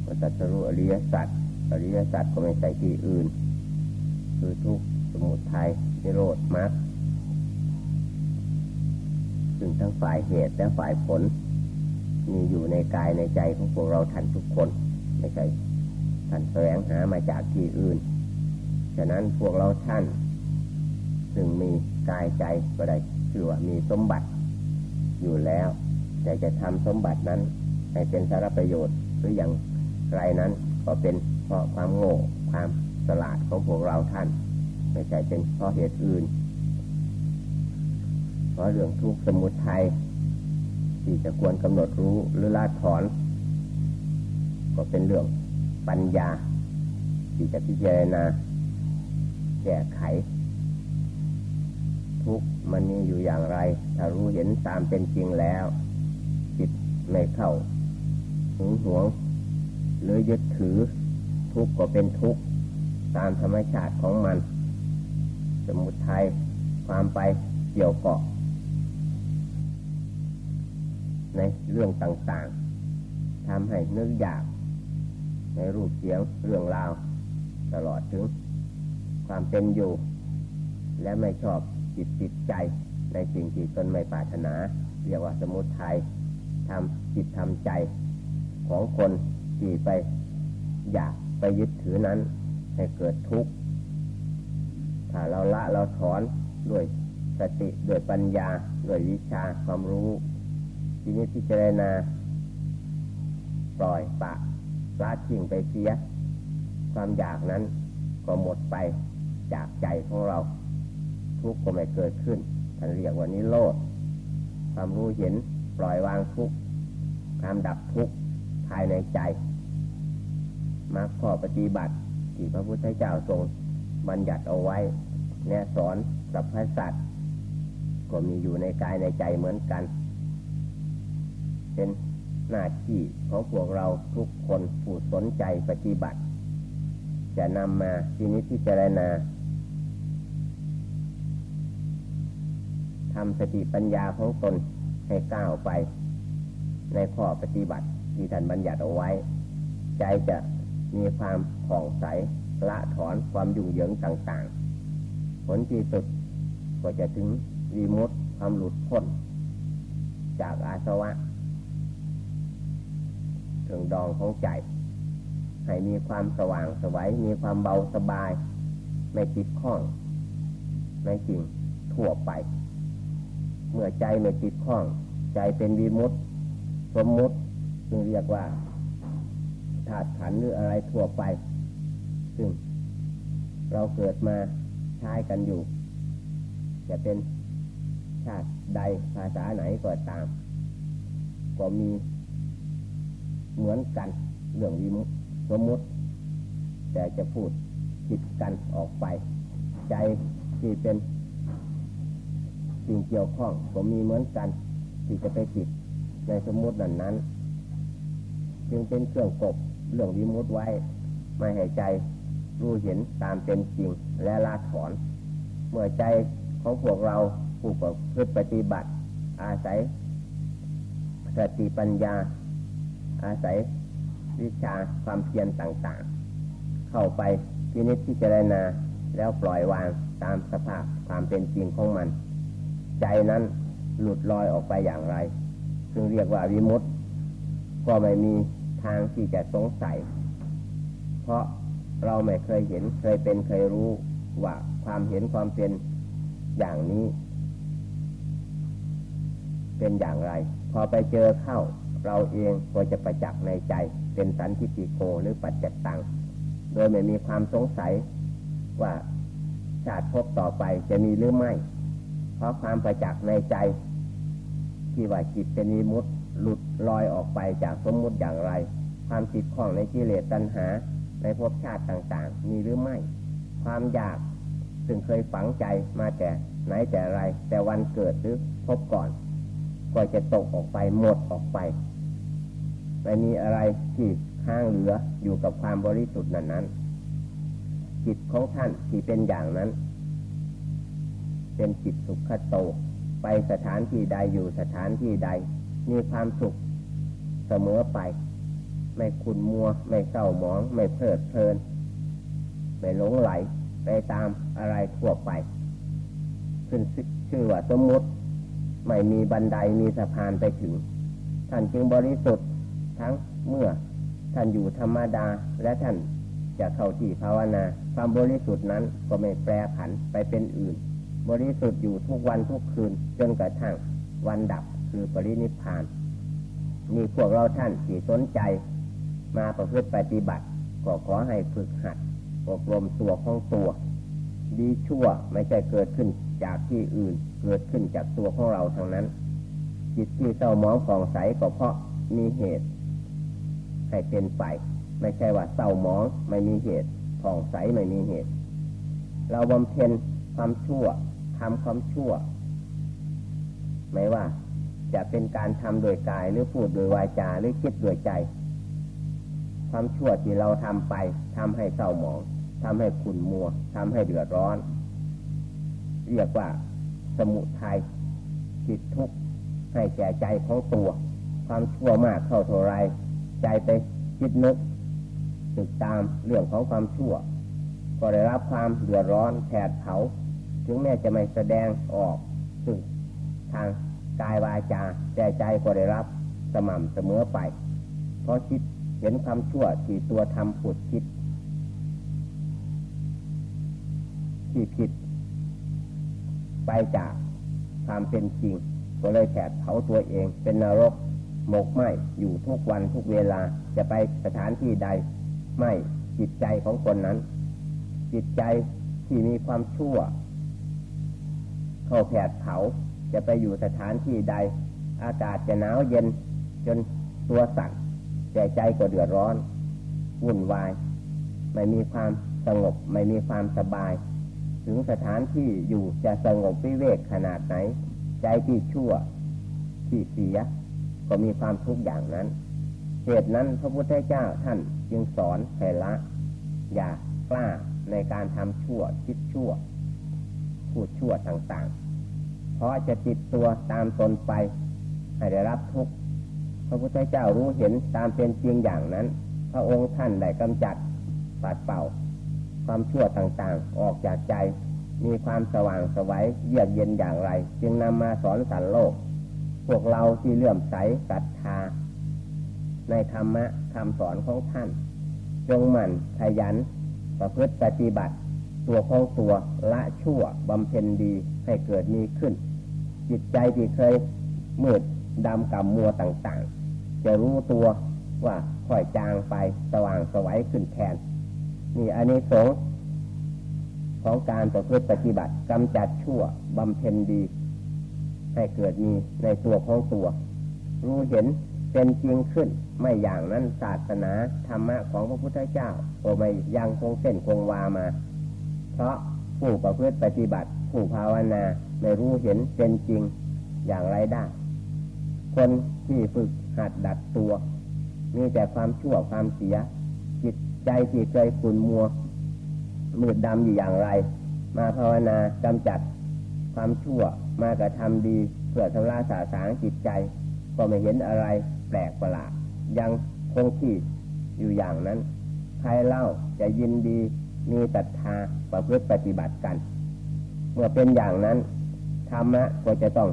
มัตัสรู้อริยสัจอริยสัจก็ไม่ใช่ที่อื่น คือทุกสมุทัยนิโรธมรรคซึ่งทั้งฝ่ายเหตุและฝ่ายผล มีอยู่ในกายในใจของพวกเราท่านทุกคนไม่ใช่ท่านแสวงหามาจากที่อื่น ฉะนั้นพวกเราท่าน ซึ่งมีกายใจก็ได้ชื่อว่ามีสมบัติ อยู่แล้ว แต่จะทำสมบัตินั้น ให้เป็นสารประโยชน์หรืออย่างไรนั้น ก็เป็นเพราะความโง่ความสลาดของพวกเราท่าน ไม่ใช่เป็นเพราะเหตุอื่น เพราะเรื่องทุกข์สมุทัยที่จะควรกำหนดรู้หรือละถอน ก็เป็นเรื่องปัญญา ที่จะพิจารณาแก้ไข ทุกข์มันมีอยู่อย่างไร ถ้ารู้เห็นตามเป็นจริงแล้ว จิตไม่เข้าหึงหวง หรือยึดถือ ทุกข์ก็เป็นทุกข์ตามธรรมชาติของมัน สมุทัยความไปเกี่ยวเกาะ ในเรื่องต่างๆทำให้นึกอยาก ในรูปเสียงเรื่องราว ตลอดถึงความเป็นอยู่ และไม่ชอบ จิตจิตใจในสิ่งที่ตนไม่ปรารถนา เรียกว่าสมุทัยทำจิตทำใจของคนที่ไปอยากไปยึดถือนั้น ให้เกิดทุกข์ถ้าเราละเราถอนด้วยสติด้วยปัญญาด้วยวิชาความรู้ ทีนี้พิจารณาปล่อยปะละทิ้งไปเสีย ความอยากนั้นก็หมดไปจากใจของเรา ทุกข์ก็ไม่เกิดขึ้นท่านเรียกว่านิโรธความรู้เห็นปล่อยวางทุกข์ความดับทุกข์ภายในใจมรรคข้อปฏิบัติที่พระพุทธเจ้าทรงบัญญัติเอาไว้ แนะสอนกับพสัตว์ก็มีอยู่ในกายในใจเหมือนกัน เป็นหน้าที่ของพวกเราทุกคนผู้สนใจปฏิบัติ จะนำมาที่นี้ที่เจรณา ทำสติปัญญาของตนให้ก้าวไป ในข้อปฏิบัติที่ท่านบัญญัติเอาไว้ ใจจะมีความผ่องใสละถอนความยุ่งเหยิงต่างๆ ผลที่สุดก็จะถึงวีมุตความหลุดพ้น จากอาสวะถึงดองของใจ ให้มีความสว่างสวัยมีความเบาสบาย ไม่ติดข้องในสิ่งทั่วไป เมื่อใจไม่ติดข้อง ใจเป็นวีมุตสมมุติจึงเรียกว่าธาตุขันหรืออะไรทั่วไป ซึ่งเราเกิดมาใช้กันอยู่ จะเป็นชาติใดภาษาไหนก็ตาม ก็มีเหมือนกันเรื่องวิมุตสมมุติ แต่จะพูดผิดกันออกไป ใจที่เป็น สิ่งเกี่ยวข้องก็มีเหมือนกันที่จะไปผิดในสมมุตินั้นนั้น จึงเป็นเครื่องกบเรื่องวิมุตไว้ไม่ให้ใจรู้เห็นตามเป็นจริงและละถอน เมื่อใจของพวกเราผู้ประพฤติปฏิบัติ อาศัยสติปัญญา อาศัยวิชาความเพียรต่างๆ เข้าไปพินิจพิจารณาแล้วปล่อยวางตามสภาพความเป็นจริงของมัน ใจนั้นหลุดลอยออกไปอย่างไร ซึ่งเรียกว่าวิมุตต์ก็ไม่มีทางที่จะสงสัย เพราะเราไม่เคยเห็นเคยเป็นเคยรู้ว่าความเห็นความเป็นอย่างนี้ เป็นอย่างไร พอไปเจอเข้า เราเองก็จะประจักษ์ในใจ เป็นสันทิฏฐิโกหรือปัจจตัง โดยไม่มีความสงสัยว่าชาติพบต่อไปจะมีหรือไม่ เพราะความประจักษ์ในใจ ที่ว่าจิตเป็นนิมุตหลุดลอยออกไปจากสมมุติอย่างไร ความติดข้องในกิเลสตัณหา ในภพชาติต่างๆ มีหรือไม่ ความอยากซึ่งเคยฝังใจมาแต่ไหนแต่ไร แต่วันเกิดหรือพบก่อน ก็จะตกออกไปหมดออกไปไม่มีอะไรที่ข้างเหลืออยู่กับความบริสุทธิ์นั้นนั้นจิตของท่านที่เป็นอย่างนั้น เป็นจิตสุขโต ไปสถานที่ใดอยู่สถานที่ใด มีความสุขเสมอไป ไม่ขุนมัว ไม่เศร้าหมอง ไม่เพลิดเพลิน ไม่หลงไหลไปตามอะไรทั่วไป ขึ้นชื่อว่าสมมติไม่มีบันไดมีสะพานไปถึง ท่านจึงบริสุทธิ์ทั้งเมื่อท่านอยู่ธรรมดาและท่านจะเข้าที่ภาวนา ความบริสุทธิ์นั้นก็ไม่แปรผันไปเป็นอื่น บริสุทธิ์อยู่ทุกวันทุกคืน จนกระทั่งวันดับคือปรินิพานมีพวกเราท่านที่สนใจ มาประพฤติปฏิบัติ ก็ขอให้ฝึกหัดอบรมตัวของตัว ดีชั่วไม่ใช่เกิดขึ้นจากที่อื่น เกิดขึ้นจากตัวของเราทางนั้น จิตที่เศร้าหมองผ่องใสก็เพราะมีเหตุ ให้เป็นไป ไม่ใช่ว่าเศร้าหมองไม่มีเหตุผ่องใสไม่มีเหตุ เราบำเพ็ญความชั่ว ทำความชั่ว ไม่ว่า จะเป็นการทำโดยกายหรือพูดโดยวาจาหรือคิดโดยใจ ความชั่วที่เราทำไปทำให้เศร้าหมองทำให้ขุ่นมัวทำให้เดือดร้อน เรียกว่า สมุทัยจิตทุกข์ให้แก่ใจของตัว ความชั่วมากเข้าเท่าไร ใจไปคิดนึกติดตามเรื่องของความชั่ว ก็ได้รับความเดือดร้อนแผดเผา ถึงแม้จะไม่แสดงออกซึ่งทางกายวาจาแต่ใจก็ได้รับสม่ำเสมอไป เพราะคิดเห็นความชั่วที่ตัวทำผุดคิด ที่ผิด ไปจากความเป็นจริง ก็เลยแผดเผาตัวเองเป็นนรกหมกไหมอยู่ทุกวันทุกเวลาจะไปสถานที่ใด ไม่จิตใจของคนนั้น จิตใจที่มีความชั่ว เข้าแผดเผาจะไปอยู่สถานที่ใด อากาศจะหนาวเย็น จนตัวสั่นใจใจก็เดือดร้อน วุ่นวาย ไม่มีความสงบ ไม่มีความสบาย ถึงสถานที่อยู่จะสงบวิเวกขนาดไหน ใจที่ชั่วที่เสีย ก็มีความทุกข์อย่างนั้นเหตุนั้นพระพุทธเจ้าท่านจึงสอนให้ละ อย่ากล้าในการทำชั่วคิดชั่ว พูดชั่วต่างๆ เพราะจะติดตัวตามตนไป ให้ได้รับทุกข์ พระพุทธเจ้ารู้เห็นตามเป็นจริงอย่างนั้น พระองค์ท่านได้กำจัดปัดเป่า ความชั่วต่างๆ ออกจากใจ มีความสว่างสวัยเยือกเย็นอย่างไร จึงนำมาสอนสันโลก พวกเราที่เลื่อมใสศรัทธา ในธรรมะคำสอนของท่าน จงหมั่นขยันประพฤติปฏิบัติ ตัวของตัวละชั่วบำเพ็ญดีให้เกิดมีขึ้น จิตใจที่เคยมืดดำกับมัวต่างๆ จะรู้ตัวว่าค่อยจางไปสว่างสวัยขึ้นแทน นี่อันนี้สงของการประพฤติปฏิบัติกำจัดชั่วบำเพ็ญดี ให้เกิดมีในตัวของตัว รู้เห็นเป็นจริงขึ้น ไม่อย่างนั้นศาสนาธรรมะของพระพุทธเจ้าก็ไม่ยังคงเส้นคงวามา เพราะผู้ประพฤติปฏิบัติ ผู้ภาวนาไม่รู้เห็นเป็นจริงอย่างไรได้ คนที่ฝึกหัดดัดตัว มีแต่ความชั่วความเสีย จิตใจที่เคยขุ่นมัว มืดดำอยู่อย่างไร มาภาวนากำจัดความชั่วมากระทำดีเพื่อทำลายสาสางจิตใจ ก็ไม่เห็นอะไรแปลกประหลาดยังคงที่อยู่อย่างนั้น ใครเล่าจะยินดี มีศรัทธาประพฤติปฏิบัติกัน เมื่อเป็นอย่างนั้น ธรรมะก็จะต้อง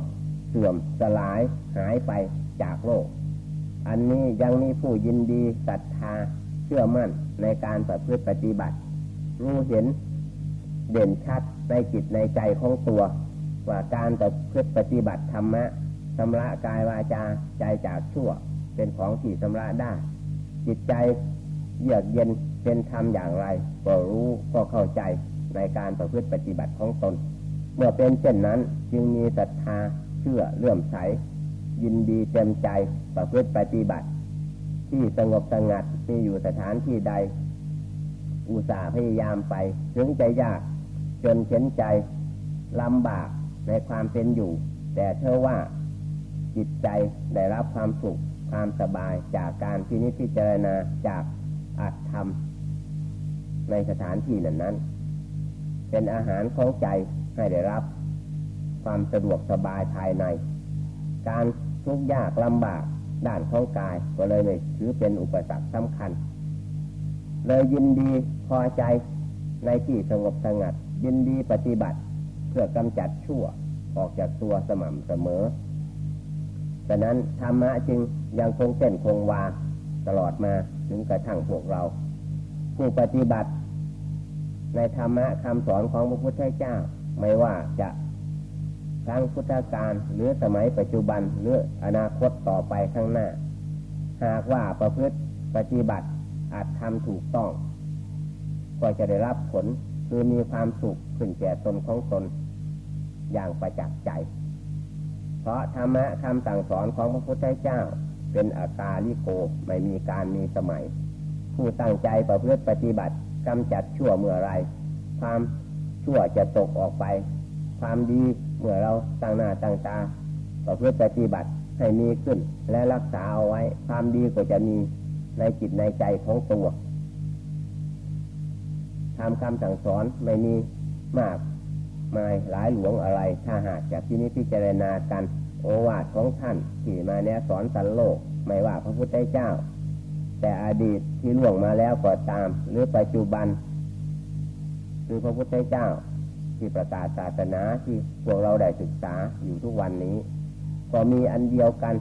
เสื่อมสลายหายไปจากโลก อันนี้ยังมีผู้ยินดีศรัทธาเชื่อมั่นในการประพฤติปฏิบัติ รู้เห็นเด่นชัดในจิตในใจของตัว ว่าการประพฤติปฏิบัติธรรมะชำระกายวาจาใจจากชั่ว เป็นของที่ชำระได้ จิตใจเยือกเย็น เป็นธรรมอย่างไร ก็รู้ก็เข้าใจในการประพฤติปฏิบัติของตน เมื่อเป็นเช่นนั้นจึงมีศรัทธาเชื่อเลื่อมใส ยินดีเต็มใจประพฤติปฏิบัติ ที่สงบสงัดมีอยู่สถานที่ใด อุตส่าห์พยายามไป ถึงจะยากจนเข็นใจลำบากในความเป็นอยู่ แต่เชื่อว่าจิตใจได้รับความสุขความสบายจากการพินิจพิจารณาจากอัตธรรม ในสถานที่นั้นนั้นเป็นอาหารของใจให้ได้รับ ความสะดวกสบายภายใน การทุกข์ยากลำบากด้านของกายก็เลยไม่ถือเป็นอุปสรรคสำคัญ เลยยินดีพอใจในที่สงบสงัด ยินดีปฏิบัติเพื่อกำจัดชั่วออกจากตัวสม่ำเสมอฉะนั้นธรรมะจึงยังคงเส้นคงวาตลอดมาถึงกระทั่งพวกเรา ผู้ปฏิบัติ ในธรรมะคำสอนของพระพุทธเจ้า ไม่ว่าจะครั้งพุทธกาลหรือสมัยปัจจุบันหรืออนาคตต่อไปข้างหน้า หากว่าประพฤติปฏิบัติอาจทำถูกต้อง ก็จะได้รับผลคือมีความสุขขึ้นแก่ตนของตน อย่างประจักษ์ใจ เพราะธรรมะคำสั่งสอนของพระพุทธเจ้า เป็นอากาลิโกไม่มีการมีสมัย ผู้ตั้งใจประพฤติปฏิบัติ กำจัดชั่วเมื่อไร ความชั่วจะตกออกไป ความดีเมื่อเราตั้งหน้าตั้งตาประพฤติปฏิบัติให้มีขึ้น และรักษาเอาไว้ ความดีก็จะมีในจิตในใจของตัวทำคำสั่งสอนไม่มีมากมายหลายหลวงอะไร ถ้าหากจากที่นี้พิจารณากัน โอวาทของท่านที่มาแนะสอนสันโลก ไม่ว่าพระพุทธเจ้า แต่อดีตที่ล่วงมาแล้วก็ตาม หรือปัจจุบัน คือพระพุทธเจ้าที่ประกาศศาสนาที่พวกเราได้ศึกษาอยู่ทุกวันนี้ ก็มีอันเดียวกัน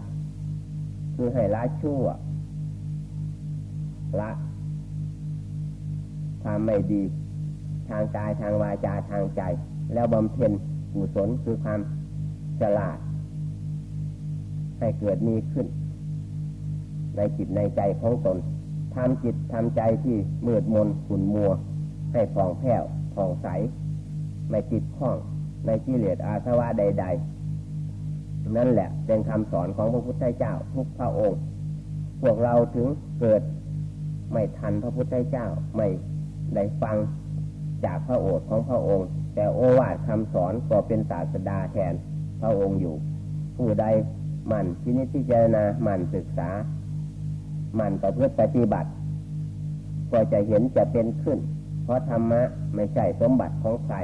คือให้ละชั่วละความไม่ดี ทางกายทางวาจาทางใจ แล้วบำเพ็ญกุศลคือความฉลาด ให้เกิดมีขึ้น ในจิตในใจของตนทำจิตทำใจที่มืดมนขุ่นมัว ให้ผ่องแผ้วผ่องใส ไม่จิตข้อง ในกิเลสอาสวะใด ๆ นั่นแหละเป็นคำสอนของพระพุทธเจ้าทุกพระองค์ พวกเราถึงเกิดไม่ทันพระพุทธเจ้าไม่ได้ฟังจากพระโอษฐ์ของพระองค์ แต่โอวาทคำสอนก็เป็นศาสดาแทนพระองค์อยู่ ผู้ใดมันที่นิพิจารณามันศึกษา มันประพฤติปฏิบัติ ก็จะเห็นจะเป็นขึ้น เพราะธรรมะไม่ใช่สมบัติของใคร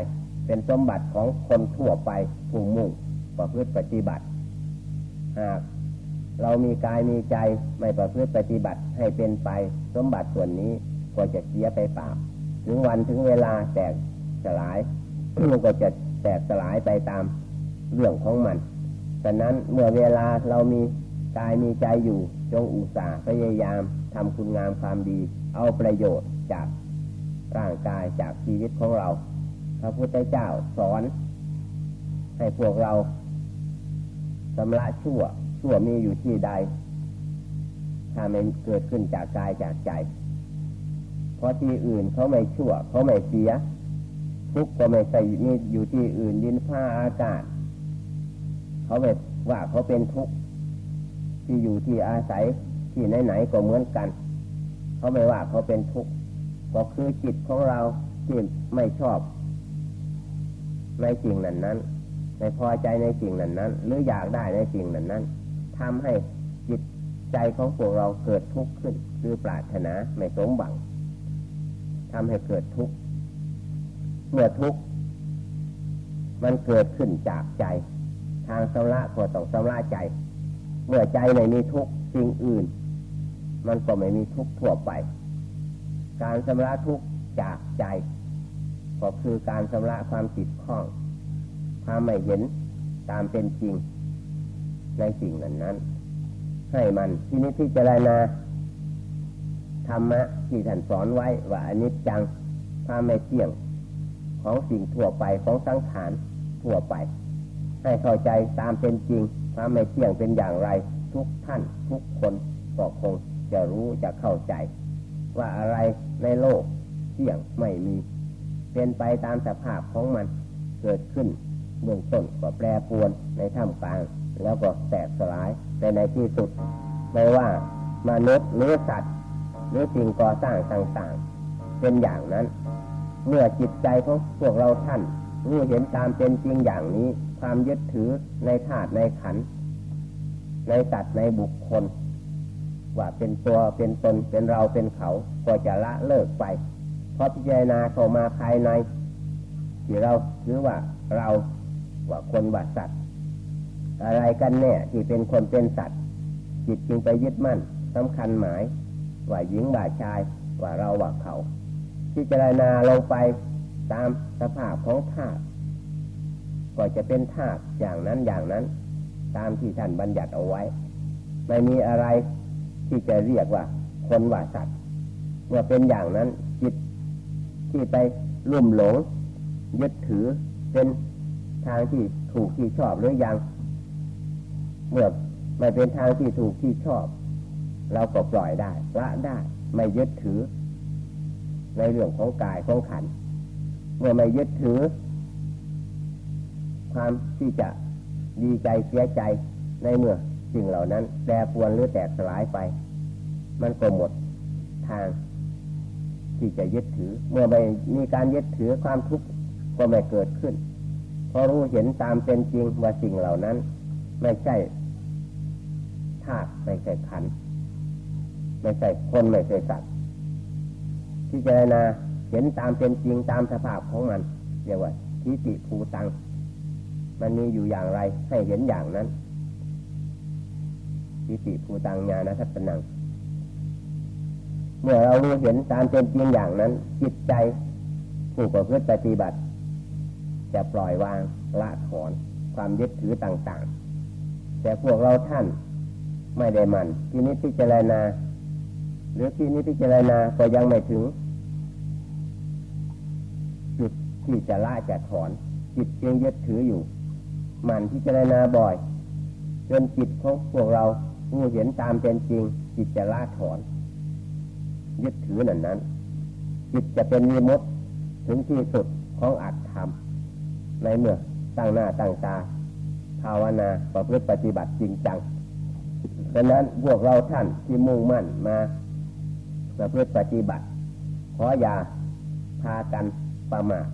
เป็นสมบัติของคนทั่วไปผู้มุ่งประพฤติปฏิบัติ หากเรามีกายมีใจไม่ประพฤติปฏิบัติให้เป็นไป สมบัติส่วนนี้ก็จะเสียไปเปล่าถึงวันถึงเวลาแตกสลายมันก็จะแตกสลายไปตามเรื่องของมันฉะนั้นเมื่อเวลาเรามีกายมีใจอยู่ จงอุตส่าห์พยายามทำคุณงามความดี เอาประโยชน์จากร่างกายจากชีวิตของเรา พระพุทธเจ้าสอน ให้พวกเราสำละชั่ว ชั่วมีอยู่ที่ใด ถ้ามันเกิดขึ้นจากกายจากใจ เพราะที่อื่นเขาไม่ชั่ว เขาไม่เสีย ทุกข์ก็ไม่ใส่มีอยู่ที่อื่นดินผ้าอากาศ เขาไม่ว่าเขาเป็นทุกข์ ที่อยู่ที่อาศัยที่ไหนๆก็เหมือนกัน เขาไม่ว่าเขาเป็นทุกข์ก็คือจิตของเราที่ไม่ชอบ ในสิ่งนั้นนั้นไม่พอใจในสิ่งนั้นนั้นหรืออยากได้ในสิ่งนั้นนั้นทำให้จิตใจของพวกเราเกิดทุกข์ขึ้น คือปรารถนาไม่สมหวังทำให้เกิดทุกข์เมื่อทุกข์มันเกิดขึ้นจากใจ ทางสำระก็ต้องสำระใจ เมื่อใจไม่มีทุกสิ่งอื่น มันก็ไม่มีทุกทั่วไป การชำระทุกจากใจ ก็คือการชำระความติดข้องความไม่เห็นตามเป็นจริง ในสิ่งนั้นนั้น ให้มันที่นี้ที่เจรณาธรรมะที่ท่านสอนไว้ว่าอนิจจังความไม่เที่ยงของสิ่งทั่วไปของสังขารทั่วไป ให้เข้าใจตามเป็นจริง ความไม่เที่ยงเป็นอย่างไร ทุกท่านทุกคนก็คงจะรู้จะเข้าใจ ว่าอะไรในโลกเที่ยงไม่มี เป็นไปตามสภาพของมันเกิดขึ้นเบื้องต้นก็แปรปรวนในท่ามกลาง แล้วก็แตกสลายไปในที่สุด ไม่ว่ามนุษย์หรือสัตว์ หรือสิ่งก่อสร้างต่างๆ เป็นอย่างนั้น เมื่อจิตใจของพวกเราท่านรู้เห็นตามเป็นจริงอย่างนี้ความยึดถือในธาตุในขัน ในสัตว์ในบุคคล ว่าเป็นตัวเป็นตนเป็นเราเป็นเขา ก็จะละเลิกไป เพราะพิจารณาเข้ามาภายในที่เราหรือว่าเราว่าคนว่าสัตว์ อะไรกันแน่ที่เป็นคนเป็นสัตว์ จิตจึงไปยึดมั่นสำคัญหมาย ว่าหญิงว่าชายว่าเราว่าเขาพิจารณาลงไปตามสภาพของธาตุ ก็จะเป็นธาตุอย่างนั้นอย่างนั้น ตามที่ท่านบัญญัติเอาไว้ ไม่มีอะไรที่จะเรียกว่า คนว่าสัตว์เมื่อเป็นอย่างนั้นจิตที่ไปลุ่มหลงยึดถือเป็นทางที่ถูกที่ชอบหรือยัง เมื่อไม่เป็นทางที่ถูกที่ชอบ เราก็ปล่อยได้ละได้ไม่ยึดถือ ในเรื่องของกายของขัน เมื่อไม่ยึดถือ ความที่จะดีใจเสียใจในเมื่อสิ่งเหล่านั้นแปรปวนหรือแตกสลายไป มันก็หมดทาง ที่จะยึดถือ เมื่อไม่มีการยึดถือความทุกข์ก็ไม่เกิดขึ้นเพราะรู้เห็นตามเป็นจริงว่าสิ่งเหล่านั้น ไม่ใช่ธาตุไม่ใช่ขันไม่ใช่คนไม่ใช่สัตว์ที่เจรณาเห็นตามเป็นจริงตามสภาพของมันเรียกว่าทิฏฐิภูตัง มันมีอยู่อย่างไรให้เห็นอย่างนั้นทิฏฐิภูตังญาณทัศนัง เมื่อเรารู้เห็นตามเป็นจริงอย่างนั้น จิตใจผู้ประพฤติปฏิบัติ จะปล่อยวางละถอนความยึดถือต่าง ๆ แต่พวกเราท่านไม่ได้มันที่นี้พิจารณา หรือที่นี้พิจารณาก็ยังไม่ถึง จุดที่จะละจะถอน จิตยังยึดถืออยู่ หมั่นพิจารณาบ่อย จนจิตของพวกเราผู้เห็นตามเป็นจริง จิตจะละถอน ยึดถือนั้นนั้น จิตจะเป็นมีมดถึงที่สุดของอัตธรรม ในเมื่อตั้งหน้าตั้งตา ภาวนาประพฤติปฏิบัติจริงจังดังนั้นพวกเราท่านที่มุ่งมั่นมาประพฤติปฏิบัติ ขออย่าพากันประมาท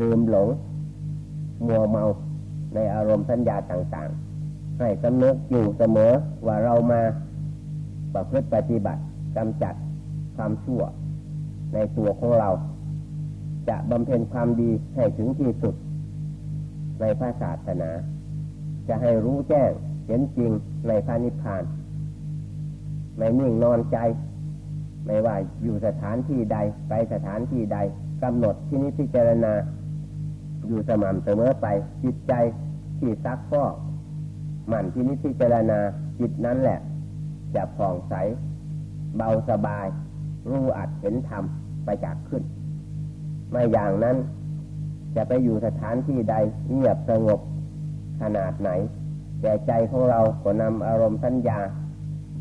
ลืมหลง มัวเมา ในอารมณ์สัญญาต่างๆ ให้สำนึกอยู่เสมอว่าเรามาประพฤติปฏิบัติกำจัดความชั่ว ในตัวของเรา จะบำเพ็ญความดีให้ถึงที่สุด ในพระศาสนา จะให้รู้แจ้งเห็นจริงในพระนิพพานในนิ่งนอนใจ ไม่ว่าอยู่สถานที่ใดไปสถานที่ใดกำหนดที่นี้พิจารณา อยู่สม่ำเสมอไป จิตใจที่ซักฟอกหมั่นที่นี้พิจารณาจิตนั้นแหละ จะผ่องใส เบาสบาย รู้อัดเห็นธรรมไปจากขึ้น ไม่อย่างนั้น จะไปอยู่สถานที่ใดเงียบสงบขนาดไหน แต่ใจของเราก็นำอารมณ์สัญญา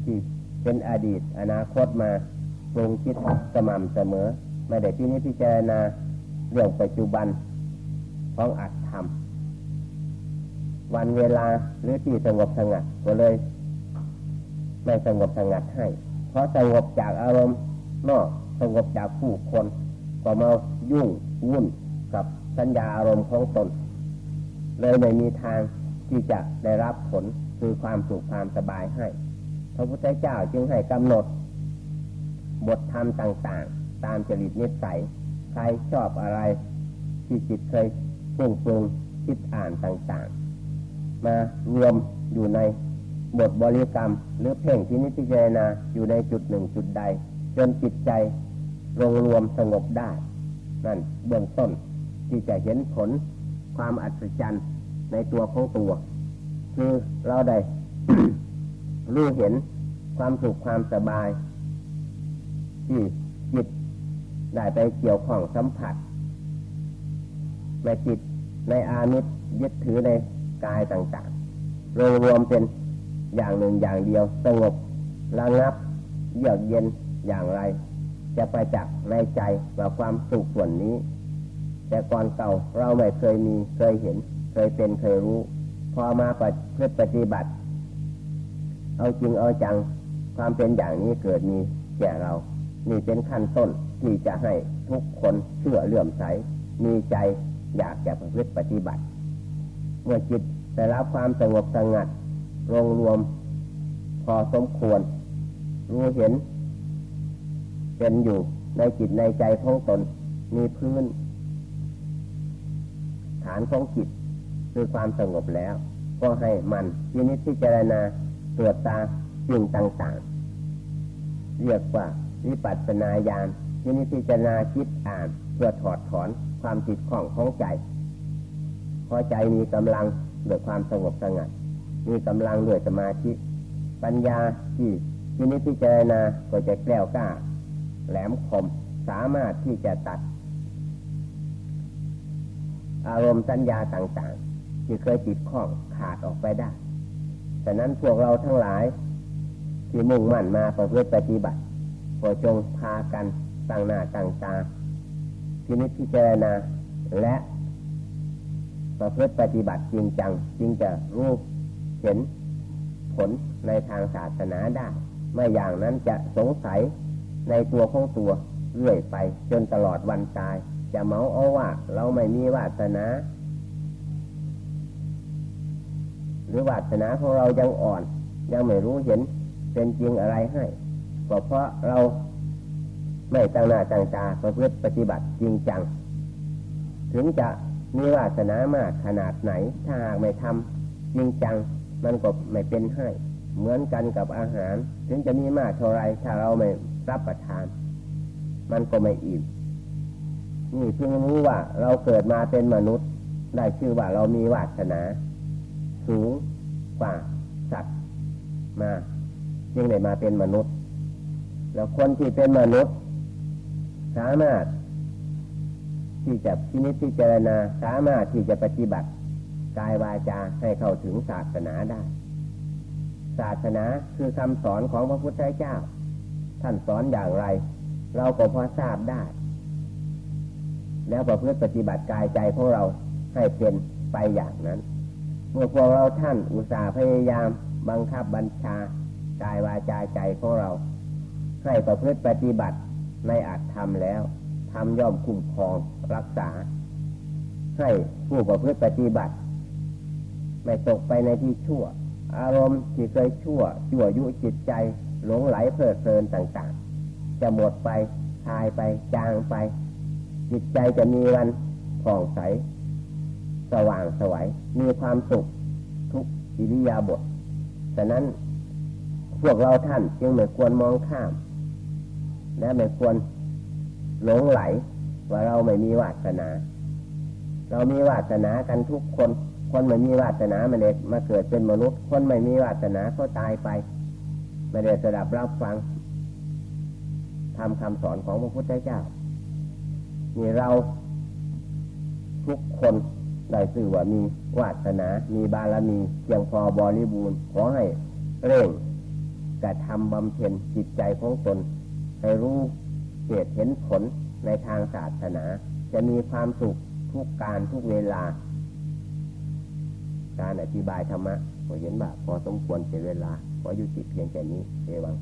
ที่เป็นอดีตอนาคตมาปรุงคิดสม่ำเสมอ ไม่ได้ที่นี้พิจารณาเรื่องปัจจุบัน ของอัตธรรม วันเวลาหรือที่สงบสงัดก็เลย ไม่สงบสงัดให้ เพราะสงบจากอารมณ์นอกสงบจากผู้คนก็มายุ่งวุ่นกับสัญญาอารมณ์ของตน เลยไม่มีทางที่จะได้รับผลคือความสุขความสบายให้พระพุทธเจ้าจึงให้กำหนด บทธรรมต่าง ๆ ตามจริตนิสัย ใครชอบอะไร ที่จิตเคย ปรุงปรุงคิดอ่านต่างๆ มารวมอยู่ในบทบริกรรม หรือเพ่งที่นิพพานาอยู่ในจุดหนึ่งจุดใด จนจิตใจรวมรวมสงบได้ นั่นเบื้องต้นที่จะเห็นผลความอัศจรรย์ในตัวของตัว คือเราได้รู้เห็นความสุขความสบาย ที่จิตได้ไปเกี่ยวข้องสัมผัส ในจิตในอามิตรยึดถือในกายต่างๆรวมรวมเป็นอย่างหนึ่งอย่างเดียวสงบระงับ เยือกเย็นอย่างไร จะไปจากในใจว่าความสุขส่วนนี้ แต่ก่อนเก่าเราไม่เคยมีเคยเห็น เคยเป็นเคยรู้ พอมาปฏิบัติ เอาจริงเอาจังความเป็นอย่างนี้เกิดมีแก่เรา นี่เป็นขั้นต้นที่จะให้ทุกคนเชื่อเลื่อมใสมีใจ อยากจะประพฤติปฏิบัติ เมื่อจิตได้รับความสงบสงัดรวมรวม พอสมควร รู้เห็น เป็นอยู่ในจิตในใจของตน มีพื้น ฐานของจิตคือความสงบแล้ว ก็ให้มันที่นิพพิจรณาตรวจตาสิ่งต่างๆ เรียกว่าวิปัสสนาญาณที่นิพพิจรณาคิดอ่านเพื่อถอดถอน ความติดข้องของใจ พอใจมีกำลังด้วยความสงบสงัด มีกำลังด้วยสมาธิ ปัญญาที่ที่นิพพิจารณาก็จะแกล้วกล้า แหลมคมสามารถที่จะตัด อารมณ์สัญญาต่างๆ ที่เคยติดข้องขาดออกไปได้ฉะนั้นพวกเราทั้งหลาย ที่มุ่งมั่นมาประพฤติปฏิบัติก็จงพากันตั้งหน้าตั้งตา พินิจพิจารณาและประพฤติปฏิบัติจริงจังจึงจะรู้เห็นผลในทางศาสนาได้ไม่อย่างนั้นจะสงสัยในตัวของตัวเรื่อยไป จนตลอดวันตาย จะเมาเอาว่าเราไม่มีวาสนา หรือวาสนาของเรายังอ่อน ยังไม่รู้เห็นเป็นจริงอะไรให้ก็เพราะเรา ไม่ตั้งหน้าตั้งตาประพฤติปฏิบัติจริงจัง ถึงจะมีวาสนามากขนาดไหน ถ้าหากไม่ทำจริงจัง มันก็ไม่เป็นให้ เหมือนกันกับอาหาร ถึงจะมีมากเท่าไรถ้าเราไม่รับประทาน มันก็ไม่อิ่มนี่เพิ่งรู้ว่าเราเกิดมาเป็นมนุษย์ ได้ชื่อว่าเรามีวาสนา สูงกว่าสัตว์มา จึงได้มาเป็นมนุษย์ แล้วคนที่เป็นมนุษย์ สามารถ ที่จะพินิจพิจารณาสามารถที่จะปฏิบัติกายวาจาให้เข้าถึงศาสนาได้ ศาสนาคือคำสอนของพระพุทธเจ้า ท่านสอนอย่างไร เราก็พอทราบได้ แล้วประพฤติปฏิบัติกายใจของเราให้เป็นไปอย่างนั้น เมื่อพวกเราท่านอุตส่าห์พยายามบังคับบัญชากายวาจาใจของเรา ให้ประพฤติปฏิบัติ ในอาจทำแล้วทำย่อมคุ้มครองรักษา ให้ผู้ประพฤติปฏิบัติ ไม่ตกไปในที่ชั่ว อารมณ์ที่เคยชั่ว ชั่วยุจิตใจ หลงไหลเพลิดเพลินต่างๆ จะหมดไปทายไปจางไป จิตใจจะมีวันผ่องใส สว่างสวยมีความสุขทุกอิริยาบถฉะนั้นพวกเราท่านจึงไม่ควรมองข้าม และไม่ควรหลงไหล ว่าเราไม่มีวาสนา เรามีวาสนากันทุกคน คนไม่มีวาสนาไม่ได้มาเกิดเป็นมนุษย์ คนไม่มีวาสนาก็ตายไปไม่ได้สดับรับฟังทำคำสอนของพระพุทธเจ้ามีเราทุกคนได้สื่อว่ามีวาสนา มีบารมีเพียงพอบริบูรณ์ขอให้เร่งกระทำบำเพ็ญจิตใจของตน ให้รู้เหตุเห็นผลในทางศาสนา จะมีความสุขทุกการทุกเวลา การอธิบายธรรมะก็เห็นว่าพอสมควรเสียเวลา พอยุติเพียงแค่นี้เอวัง